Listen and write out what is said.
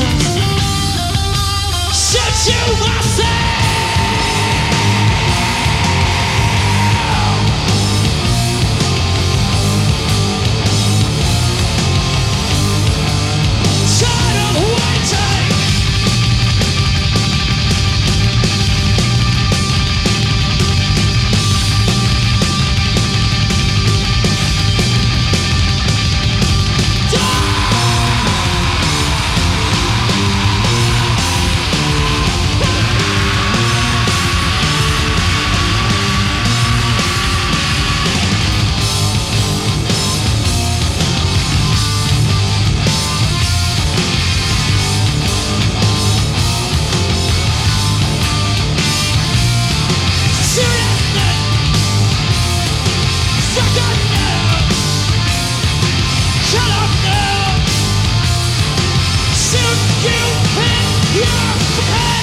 just Head